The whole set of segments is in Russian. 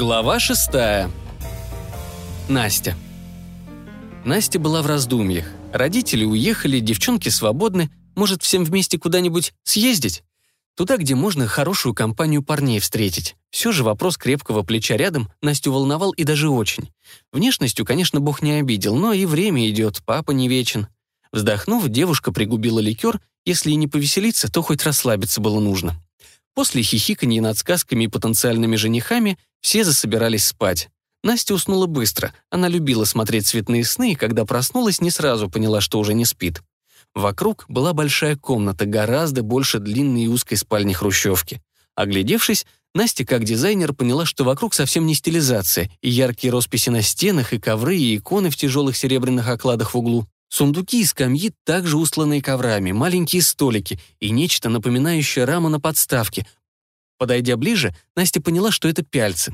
Глава шестая. Настя. Настя была в раздумьях. Родители уехали, девчонки свободны. Может, всем вместе куда-нибудь съездить? Туда, где можно хорошую компанию парней встретить. Все же вопрос крепкого плеча рядом Настю волновал и даже очень. Внешностью, конечно, Бог не обидел, но и время идет, папа не вечен. Вздохнув, девушка пригубила ликер. Если и не повеселиться, то хоть расслабиться было нужно. После хихиканья над сказками и потенциальными женихами все засобирались спать. Настя уснула быстро. Она любила смотреть цветные сны, и когда проснулась, не сразу поняла, что уже не спит. Вокруг была большая комната, гораздо больше длинной и узкой спальни хрущевки. Оглядевшись, Настя, как дизайнер, поняла, что вокруг совсем не стилизация, и яркие росписи на стенах, и ковры, и иконы в тяжелых серебряных окладах в углу. Сундуки и скамьи также устланные коврами, маленькие столики и нечто напоминающее раму на подставке. Подойдя ближе, Настя поняла, что это пяльцы.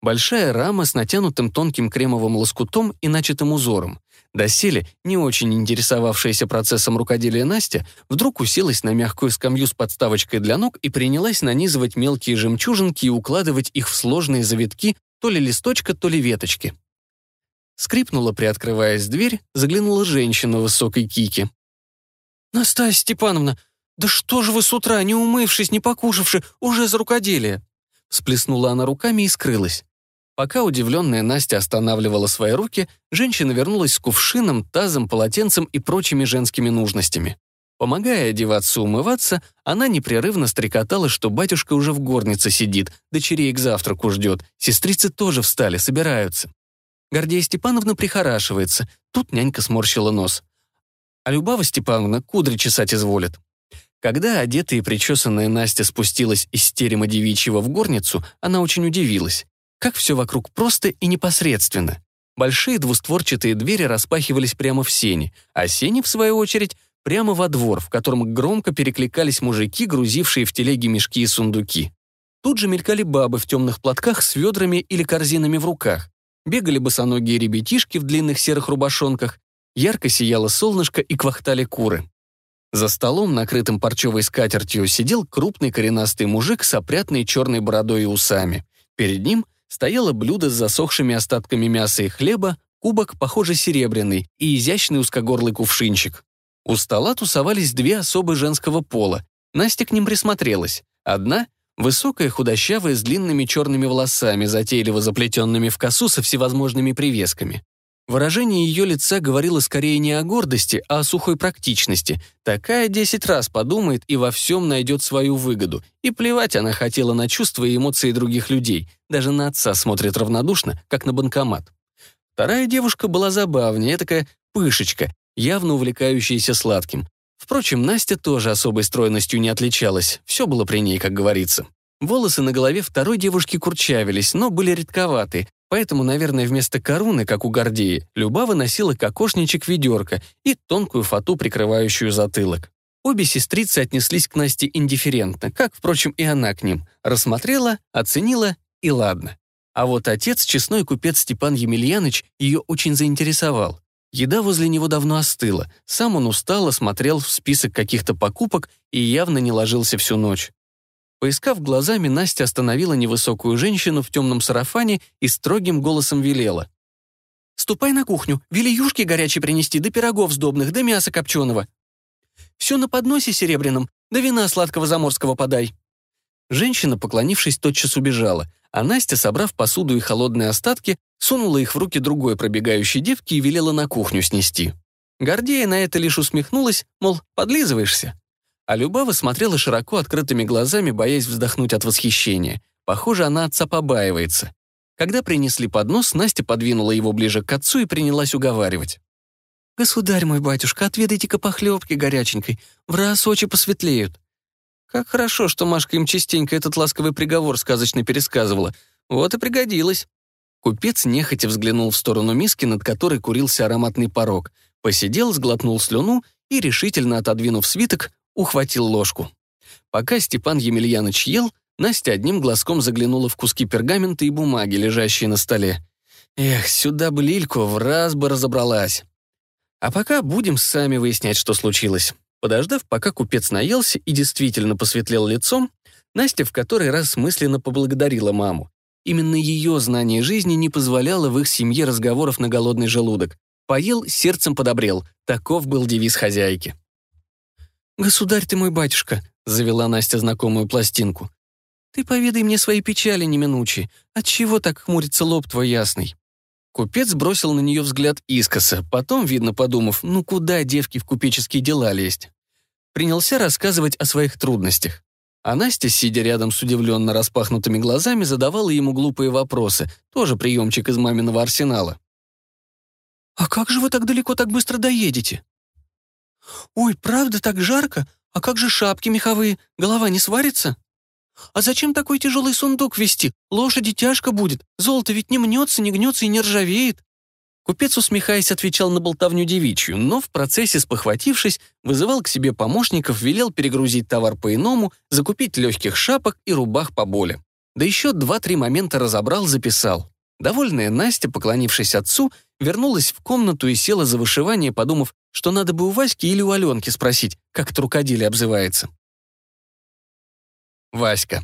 Большая рама с натянутым тонким кремовым лоскутом и начатым узором. Доселе, не очень интересовавшаяся процессом рукоделия Настя, вдруг уселась на мягкую скамью с подставочкой для ног и принялась нанизывать мелкие жемчужинки и укладывать их в сложные завитки то ли листочка, то ли веточки. Скрипнула, приоткрываясь дверь, заглянула женщина в высокой кике. «Настасья Степановна, да что же вы с утра, не умывшись, не покушавши, уже за рукоделие?» Сплеснула она руками и скрылась. Пока удивленная Настя останавливала свои руки, женщина вернулась с кувшином, тазом, полотенцем и прочими женскими нужностями. Помогая одеваться умываться, она непрерывно стрекотала, что батюшка уже в горнице сидит, дочерей к завтраку ждет, сестрицы тоже встали, собираются. Гордея Степановна прихорашивается. Тут нянька сморщила нос. А Любава Степановна кудри чесать изволит. Когда одетая и причесанная Настя спустилась из терема девичьего в горницу, она очень удивилась. Как все вокруг просто и непосредственно. Большие двустворчатые двери распахивались прямо в сени, а сени, в свою очередь, прямо во двор, в котором громко перекликались мужики, грузившие в телеги мешки и сундуки. Тут же мелькали бабы в темных платках с ведрами или корзинами в руках. Бегали босоногие ребятишки в длинных серых рубашонках, ярко сияло солнышко и квахтали куры. За столом, накрытым парчевой скатертью, сидел крупный коренастый мужик с опрятной черной бородой и усами. Перед ним стояло блюдо с засохшими остатками мяса и хлеба, кубок, похоже, серебряный, и изящный узкогорлый кувшинчик. У стола тусовались две особы женского пола. Настя к ним присмотрелась. Одна Высокая, худощавая, с длинными черными волосами, затейливо заплетенными в косу со всевозможными привесками. Выражение ее лица говорило скорее не о гордости, а о сухой практичности. Такая десять раз подумает и во всем найдет свою выгоду. И плевать она хотела на чувства и эмоции других людей. Даже на отца смотрит равнодушно, как на банкомат. Вторая девушка была забавнее, такая пышечка, явно увлекающаяся сладким. Впрочем, Настя тоже особой стройностью не отличалась, все было при ней, как говорится. Волосы на голове второй девушки курчавились, но были редковаты, поэтому, наверное, вместо короны, как у Гордеи, Любава носила кокошничек ведерко и тонкую фату, прикрывающую затылок. Обе сестрицы отнеслись к Насте индифферентно, как, впрочем, и она к ним. Рассмотрела, оценила и ладно. А вот отец, честной купец Степан Емельяныч, ее очень заинтересовал. Еда возле него давно остыла. Сам он устало смотрел в список каких-то покупок и явно не ложился всю ночь. Поискав глазами, Настя остановила невысокую женщину в темном сарафане и строгим голосом велела. «Ступай на кухню, вели юшки горячие принести, да пирогов сдобных, да мяса копченого. Все на подносе серебряном, да вина сладкого заморского подай». Женщина, поклонившись, тотчас убежала, а Настя, собрав посуду и холодные остатки, сунула их в руки другой пробегающей девки и велела на кухню снести. Гордея на это лишь усмехнулась, мол, подлизываешься. А Любава смотрела широко открытыми глазами, боясь вздохнуть от восхищения. Похоже, она отца побаивается. Когда принесли поднос, Настя подвинула его ближе к отцу и принялась уговаривать. «Государь мой батюшка, отведайте-ка похлебки горяченькой, в раз очи посветлеют. Как хорошо, что Машка им частенько этот ласковый приговор сказочно пересказывала. Вот и пригодилось. Купец нехотя взглянул в сторону миски, над которой курился ароматный порог, посидел, сглотнул слюну и, решительно отодвинув свиток, ухватил ложку. Пока Степан Емельяныч ел, Настя одним глазком заглянула в куски пергамента и бумаги, лежащие на столе. Эх, сюда бы Лильку, в раз бы разобралась. А пока будем сами выяснять, что случилось. Подождав, пока купец наелся и действительно посветлел лицом, Настя в который раз мысленно поблагодарила маму. Именно ее знание жизни не позволяло в их семье разговоров на голодный желудок. Поел, сердцем подобрел. Таков был девиз хозяйки. «Государь ты мой батюшка», — завела Настя знакомую пластинку. «Ты поведай мне свои печали неминучие. Отчего так хмурится лоб твой ясный?» Купец бросил на нее взгляд искоса, потом, видно подумав, ну куда девки в купеческие дела лезть? Принялся рассказывать о своих трудностях. А Настя, сидя рядом с удивленно распахнутыми глазами, задавала ему глупые вопросы, тоже приемчик из маминого арсенала. «А как же вы так далеко так быстро доедете?» «Ой, правда так жарко? А как же шапки меховые? Голова не сварится?» «А зачем такой тяжелый сундук вести? Лошади тяжко будет. Золото ведь не мнется, не гнется и не ржавеет». Купец, усмехаясь, отвечал на болтовню девичью, но в процессе, спохватившись, вызывал к себе помощников, велел перегрузить товар по-иному, закупить легких шапок и рубах по боле. Да еще два-три момента разобрал, записал. Довольная Настя, поклонившись отцу, вернулась в комнату и села за вышивание, подумав, что надо бы у Васьки или у Аленки спросить, как это рукоделие обзывается. Васька.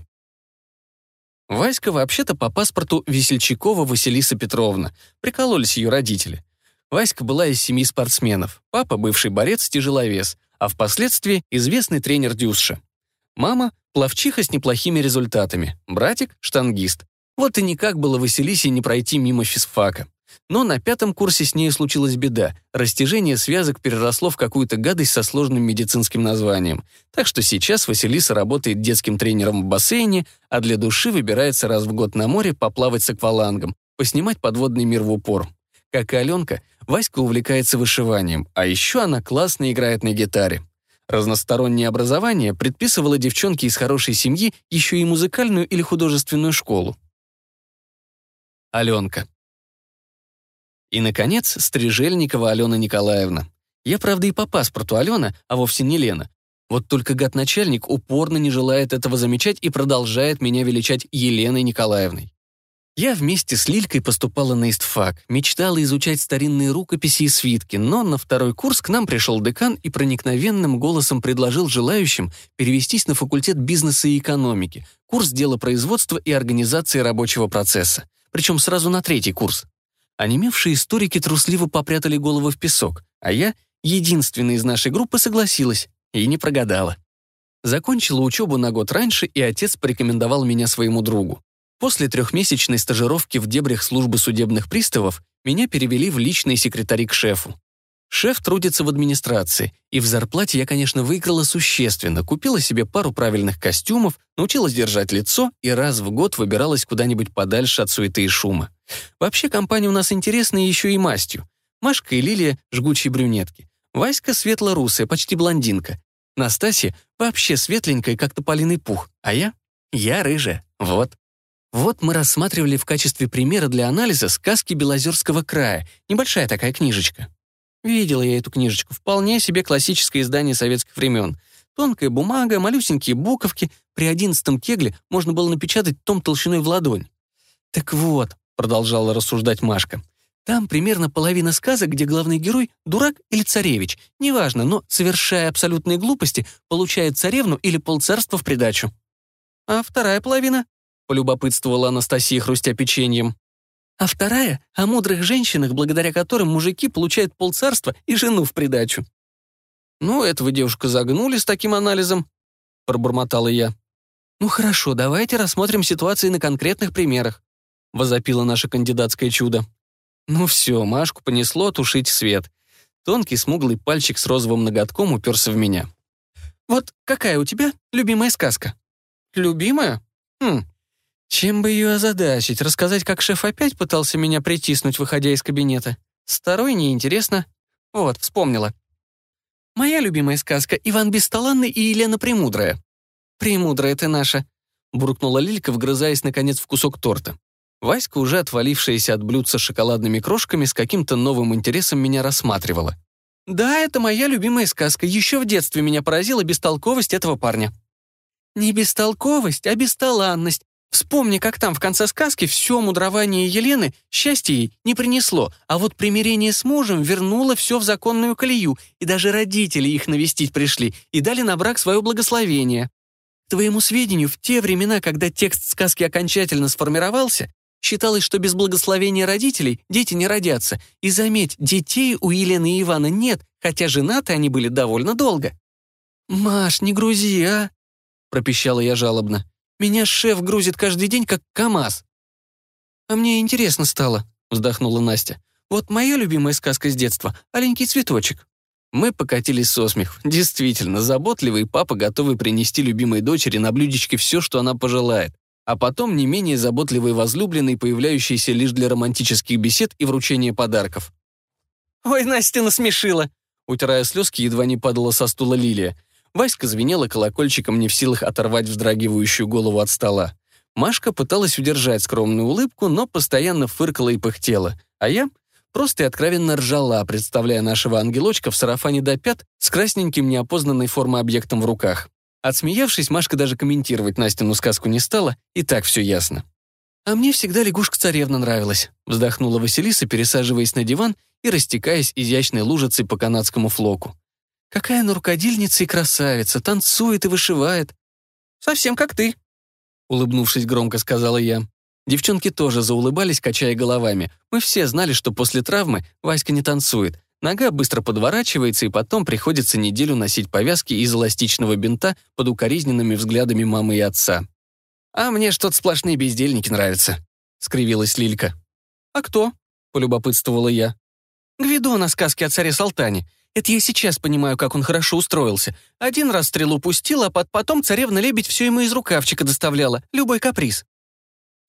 Васька вообще-то по паспорту Весельчакова Василиса Петровна. Прикололись ее родители. Васька была из семьи спортсменов. Папа — бывший борец-тяжеловес, а впоследствии известный тренер Дюсша. Мама — пловчиха с неплохими результатами. Братик — штангист. Вот и никак было Василисе не пройти мимо физфака. Но на пятом курсе с ней случилась беда. Растяжение связок переросло в какую-то гадость со сложным медицинским названием. Так что сейчас Василиса работает детским тренером в бассейне, а для души выбирается раз в год на море поплавать с аквалангом, поснимать подводный мир в упор. Как и Аленка, Васька увлекается вышиванием, а еще она классно играет на гитаре. Разностороннее образование предписывало девчонке из хорошей семьи еще и музыкальную или художественную школу. Аленка. И, наконец, Стрижельникова Алена Николаевна. Я, правда, и по паспорту Алена, а вовсе не Лена. Вот только гад-начальник упорно не желает этого замечать и продолжает меня величать Еленой Николаевной. Я вместе с Лилькой поступала на истфак, мечтала изучать старинные рукописи и свитки, но на второй курс к нам пришел декан и проникновенным голосом предложил желающим перевестись на факультет бизнеса и экономики, курс делопроизводства и организации рабочего процесса, причем сразу на третий курс. Онемевшие историки трусливо попрятали головы в песок, а я, единственная из нашей группы, согласилась и не прогадала. Закончила учебу на год раньше, и отец порекомендовал меня своему другу. После трехмесячной стажировки в дебрях службы судебных приставов меня перевели в личный секретарь к шефу. Шеф трудится в администрации, и в зарплате я, конечно, выиграла существенно, купила себе пару правильных костюмов, научилась держать лицо и раз в год выбиралась куда-нибудь подальше от суеты и шума. Вообще компания у нас интересная еще и мастью. Машка и Лилия — жгучие брюнетки. Васька — светло-русая, почти блондинка. Настасья — вообще светленькая, как тополиный пух. А я? Я рыжая. Вот. Вот мы рассматривали в качестве примера для анализа сказки Белозерского края. Небольшая такая книжечка. Видела я эту книжечку. Вполне себе классическое издание советских времен. Тонкая бумага, малюсенькие буковки. При одиннадцатом кегле можно было напечатать том толщиной в ладонь. Так вот, продолжала рассуждать Машка. Там примерно половина сказок, где главный герой — дурак или царевич. Неважно, но, совершая абсолютные глупости, получает царевну или полцарства в придачу. А вторая половина? Полюбопытствовала Анастасия, хрустя печеньем. А вторая — о мудрых женщинах, благодаря которым мужики получают полцарства и жену в придачу. «Ну, этого девушка загнули с таким анализом», — пробормотала я. «Ну хорошо, давайте рассмотрим ситуации на конкретных примерах. — возопило наше кандидатское чудо. Ну все, Машку понесло тушить свет. Тонкий смуглый пальчик с розовым ноготком уперся в меня. «Вот какая у тебя любимая сказка?» «Любимая? Хм. Чем бы ее озадачить? Рассказать, как шеф опять пытался меня притиснуть, выходя из кабинета? Старой неинтересно. Вот, вспомнила. Моя любимая сказка — Иван Бесталанный и Елена Премудрая. «Премудрая ты наша», — буркнула Лилька, вгрызаясь, наконец, в кусок торта. Васька, уже отвалившаяся от блюдца с шоколадными крошками, с каким-то новым интересом меня рассматривала. «Да, это моя любимая сказка. Еще в детстве меня поразила бестолковость этого парня». «Не бестолковость, а бесталанность. Вспомни, как там в конце сказки все мудрование Елены счастье ей не принесло, а вот примирение с мужем вернуло все в законную колею, и даже родители их навестить пришли и дали на брак свое благословение». твоему сведению, в те времена, когда текст сказки окончательно сформировался, считалось, что без благословения родителей дети не родятся. И заметь, детей у Елены и Ивана нет, хотя женаты они были довольно долго. «Маш, не грузи, а?» — пропищала я жалобно. «Меня шеф грузит каждый день, как КамАЗ». «А мне интересно стало», — вздохнула Настя. «Вот моя любимая сказка с детства — «Аленький цветочек». Мы покатились со смех. Действительно, заботливый папа готовый принести любимой дочери на блюдечке все, что она пожелает. А потом не менее заботливый возлюбленный, появляющийся лишь для романтических бесед и вручения подарков. «Ой, Настя насмешила!» Утирая слезки, едва не падала со стула Лилия. Васька звенела колокольчиком, не в силах оторвать вздрагивающую голову от стола. Машка пыталась удержать скромную улыбку, но постоянно фыркала и пыхтела. А я Просто и откровенно ржала, представляя нашего ангелочка в сарафане до пят с красненьким неопознанной формы объектом в руках. Отсмеявшись, Машка даже комментировать Настину сказку не стала, и так все ясно. «А мне всегда лягушка-царевна нравилась», вздохнула Василиса, пересаживаясь на диван и растекаясь изящной лужицей по канадскому флоку. «Какая она рукодельница и красавица, танцует и вышивает». «Совсем как ты», — улыбнувшись громко сказала я. Девчонки тоже заулыбались, качая головами. Мы все знали, что после травмы Васька не танцует. Нога быстро подворачивается, и потом приходится неделю носить повязки из эластичного бинта под укоризненными взглядами мамы и отца. «А мне что-то сплошные бездельники нравятся», — скривилась Лилька. «А кто?» — полюбопытствовала я. «Гвидон о сказке о царе Салтане. Это я сейчас понимаю, как он хорошо устроился. Один раз стрелу пустил, а потом царевна-лебедь все ему из рукавчика доставляла, любой каприз.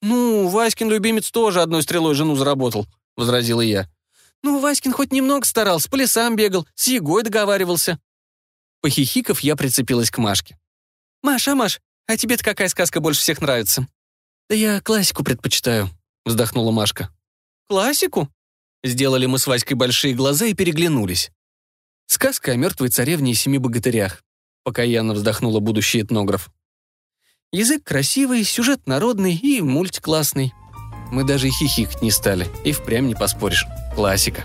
«Ну, Васькин любимец тоже одной стрелой жену заработал», — возразила я. «Ну, Васькин хоть немного старался, по лесам бегал, с Егой договаривался». Похихиков, я прицепилась к Машке. «Маша, Маш, а тебе-то какая сказка больше всех нравится?» «Да я классику предпочитаю», — вздохнула Машка. «Классику?» Сделали мы с Васькой большие глаза и переглянулись. Сказка о мертвой царевне и семи богатырях. Покаянно вздохнула будущий этнограф. Язык красивый, сюжет народный и мультик классный. Мы даже хихикать не стали, и впрямь не поспоришь. Классика.